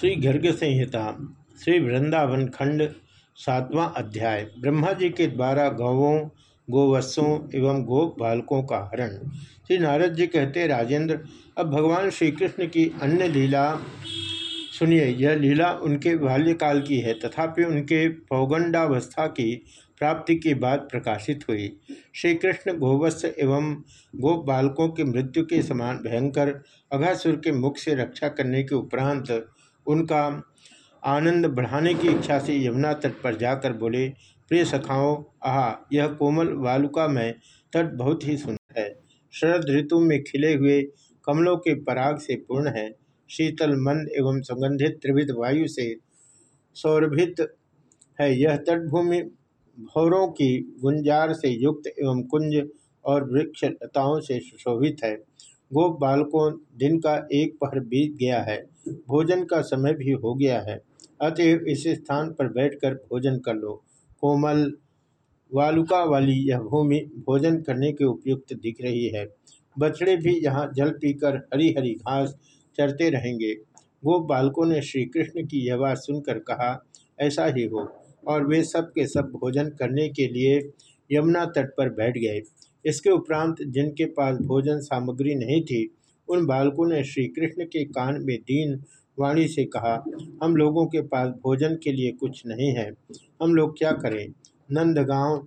श्री गर्ग संहिता, श्री वृंदावन खंड सातवां अध्याय, ब्रह्मा जी के द्वारा गौवों, गोवत्सों एवं गोप बालकों का हरण। श्री नारद जी कहते, राजेंद्र, अब भगवान श्री कृष्ण की अन्य लीला सुनिए। यह लीला उनके बाल्यकाल की है, तथापि उनके पौगंडावस्था की प्राप्ति के बाद प्रकाशित हुई। श्री कृष्ण गोवत्स एवं गोप बालकों की मृत्यु के समान भयंकर अघासुर के मुख से रक्षा करने के उपरांत उनका आनंद बढ़ाने की इच्छा से यमुना तट पर जाकर बोले, प्रिय सखाओं, आह, यह कोमल वालुका में तट बहुत ही सुंदर है। शरद ऋतु में खिले हुए कमलों के पराग से पूर्ण है। शीतल, मंद एवं सुगंधित त्रिविध वायु से सौरभित है। यह तटभूमि भौरों की गुंजार से युक्त एवं कुंज और वृक्ष लताओं से सुशोभित है। गोप बालकों दिन का एक पहर बीत गया है, भोजन का समय भी हो गया है। अतएव इस स्थान पर बैठकर भोजन कर लो। कोमल वालुका वाली यह भूमि भोजन करने के उपयुक्त दिख रही है। बछड़े भी यहाँ जल पीकर हरी हरी घास चरते रहेंगे। गोप बालकों ने श्री कृष्ण की यह बात सुनकर कहा, ऐसा ही हो। और वे सब के सब भोजन करने के लिए यमुना तट पर बैठ गए। इसके उपरांत जिनके पास भोजन सामग्री नहीं थी, उन बालकों ने श्री कृष्ण के कान में दीन वाणी से कहा, हम लोगों के पास भोजन के लिए कुछ नहीं है। हम लोग क्या करें? नंदगांव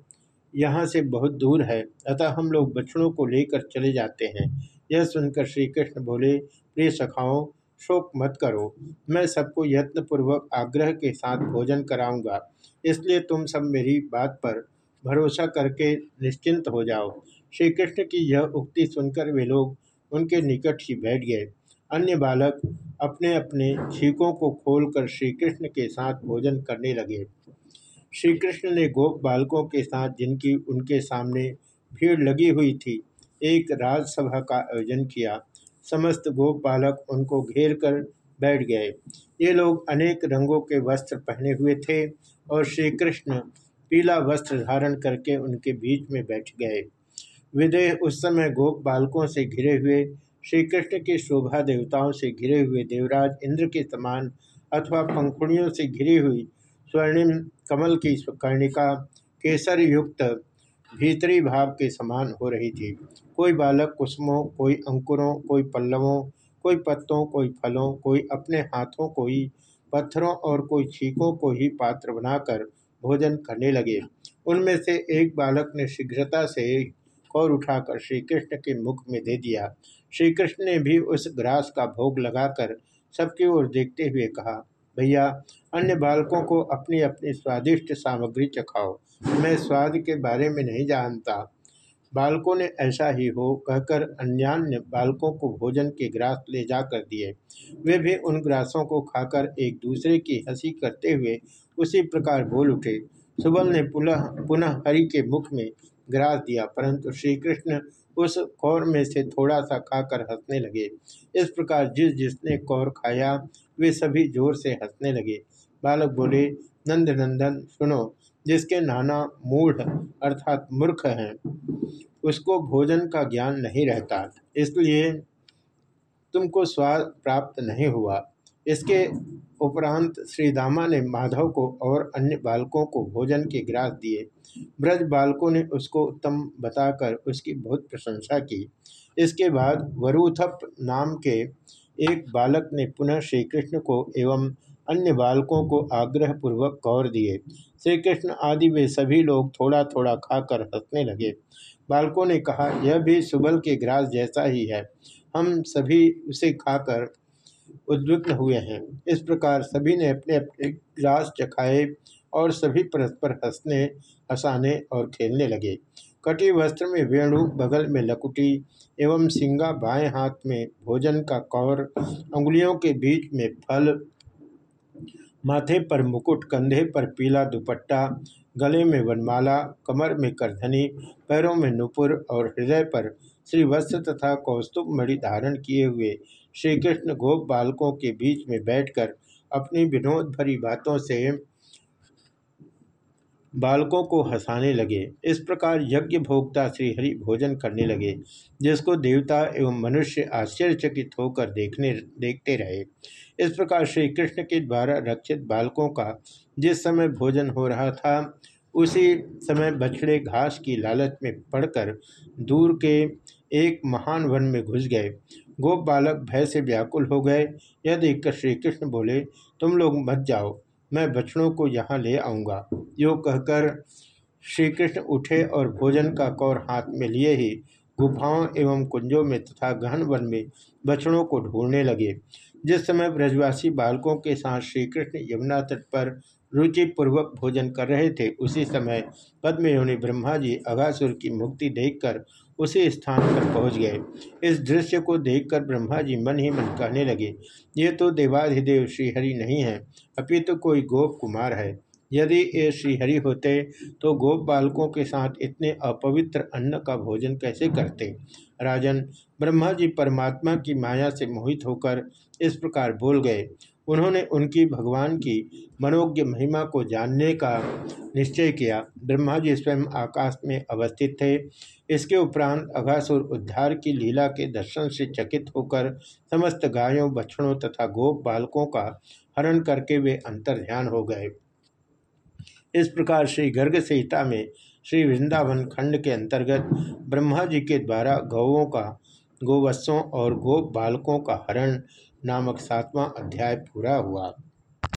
यहाँ से बहुत दूर है, अतः हम लोग बछड़ों को लेकर चले जाते हैं। यह सुनकर श्री कृष्ण बोले, प्रिय सखाओं, शोक मत करो। मैं सबको यत्नपूर्वक आग्रह के साथ भोजन कराऊँगा। इसलिए तुम सब मेरी बात पर भरोसा करके निश्चिंत हो जाओ। श्री कृष्ण की यह उक्ति सुनकर वे लोग उनके निकट ही बैठ गए। अन्य बालक अपने अपने छीकों को खोलकर श्री कृष्ण के साथ भोजन करने लगे। श्री कृष्ण ने गोप बालकों के साथ जिनकी उनके सामने भीड़ लगी हुई थी, एक राजसभा का आयोजन किया। समस्त गोप बालक उनको घेर कर बैठ गए। ये लोग अनेक रंगों के वस्त्र पहने हुए थे और श्री कृष्ण पीला वस्त्र धारण करके उनके बीच में बैठ गए। विदेह उस समय गोप बालकों से घिरे हुए श्री कृष्ण के शोभा देवताओं से घिरे हुए देवराज इंद्र के समान अथवा पंखुड़ियों से घिरी हुई स्वर्णिम कमल की कर्णिका केसर युक्त भीतरी भाव के समान हो रही थी। कोई बालक कुसुमों, कोई अंकुरों, कोई पल्लवों, कोई पत्तों, कोई फलों, कोई अपने हाथों कोई पत्थरों और कोई छीकों को ही पात्र बनाकर भोजन करने लगे। उनमें से एक बालक ने शीघ्रता से कौर उठाकर श्री कृष्ण के मुख में दे दिया। श्री कृष्ण ने भी उस ग्रास का भोग लगाकर सबकी ओर देखते हुए कहा, भैया, अन्य बालकों को अपनी अपनी स्वादिष्ट सामग्री चखाओ। मैं स्वाद के बारे में नहीं जानता। बालकों ने ऐसा ही हो कहकर अन्यान्य बालकों को भोजन के ग्रास ले जाकर दिए। वे भी उन ग्रासों को खाकर एक दूसरे की हँसी करते हुए उसी प्रकार बोल उठे। सुबल ने पुनः पुनः हरि के मुख में ग्रास दिया, परंतु श्री कृष्ण उस कौर में से थोड़ा सा खाकर हंसने लगे। इस प्रकार जिस जिसने कौर खाया, वे सभी ज़ोर से हंसने लगे। बालक बोले, नंद नंदन, सुनो जिसके नाना मूढ़ अर्थात मूर्ख हैं, उसको भोजन का ज्ञान नहीं रहता। इसलिए तुमको स्वाद प्राप्त नहीं हुआ। इसके उपरांत श्री दामा ने माधव को और अन्य बालकों को भोजन के ग्रास दिए। ब्रज बालकों ने उसको उत्तम बताकर उसकी बहुत प्रशंसा की। इसके बाद वरुथप नाम के एक बालक ने पुनः श्री कृष्ण को एवं अन्य बालकों को आग्रह पूर्वक कौर दिए। श्री कृष्ण आदि वे सभी लोग थोड़ा थोड़ा खाकर हंसने लगे। बालकों ने कहा, यह भी सुबल के ग्रास जैसा ही है। हम सभी उसे खाकर उद्विग्न हुए हैं। इस प्रकार सभी ने अपने अपने ग्रास चखाए और सभी परस्पर हंसने, हंसाने और खेलने लगे। कटी वस्त्र में वेणु, बगल में लकुटी एवं सिंगा बाएँ हाथ में भोजन का कौर उंगलियों के बीच में फल माथे पर मुकुट, कंधे पर पीला दुपट्टा, गले में वनमाला, कमर में करधनी, पैरों में नुपुर और हृदय पर श्री वस्त्र तथा कौस्तुभ मणि धारण किए हुए श्री कृष्ण गोप बालकों के बीच में बैठकर अपनी विनोद भरी बातों से बालकों को हंसाने लगे। इस प्रकार यज्ञ भोक्ता श्रीहरि भोजन करने लगे, जिसको देवता एवं मनुष्य आश्चर्यचकित होकर देखने, देखते रहे। इस प्रकार श्री कृष्ण के द्वारा रक्षित बालकों का जिस समय भोजन हो रहा था, उसी समय बछड़े घास की लालच में पड़कर दूर के एक महान वन में घुस गए। गोप बालक भय से व्याकुल हो गए। यह देखकर श्री कृष्ण बोले, तुम लोग मत जाओ। मैं बछड़ों को यहाँ ले आऊँगा। यो कहकर श्री कृष्ण उठे और भोजन का कौर हाथ में लिए ही गुफाओं एवं कुंजों में तथा गहन वन में बछड़ों को ढूँढने लगे। जिस समय ब्रजवासी बालकों के साथ श्री कृष्ण यमुना तट पर रुचिपूर्वक भोजन कर रहे थे, उसी समय पद्मयोनि ब्रह्मा जी अगासुर की मुक्ति देखकर उसी स्थान पर पहुँच गए। इस दृश्य को देखकर ब्रह्मा जी मन ही मन कहने लगे, ये तो देवाधिदेव श्रीहरि नहीं है, अपितु तो कोई गोप कुमार है। यदि ये श्रीहरि होते तो गोप बालकों के साथ इतने अपवित्र अन्न का भोजन कैसे करते? राजन ब्रह्मा जी परमात्मा की माया से मोहित होकर इस प्रकार बोल गए उन्होंने उनकी भगवान की मनोज्ञ महिमा को जानने का निश्चय किया। ब्रह्मा जी स्वयं आकाश में अवस्थित थे। इसके उपरांत अघासुर उद्धार की लीला के दर्शन से चकित होकर समस्त गायों, बछड़ों तथा गोप बालकों का हरण करके वे अंतर ध्यान हो गए। इस प्रकार श्री गर्ग संहिता में श्री वृंदावन खंड के अंतर्गत ब्रह्मा जी के द्वारा गौों का, गोवत्सों और गोप बालकों का हरण नामक सातवां अध्याय पूरा हुआ।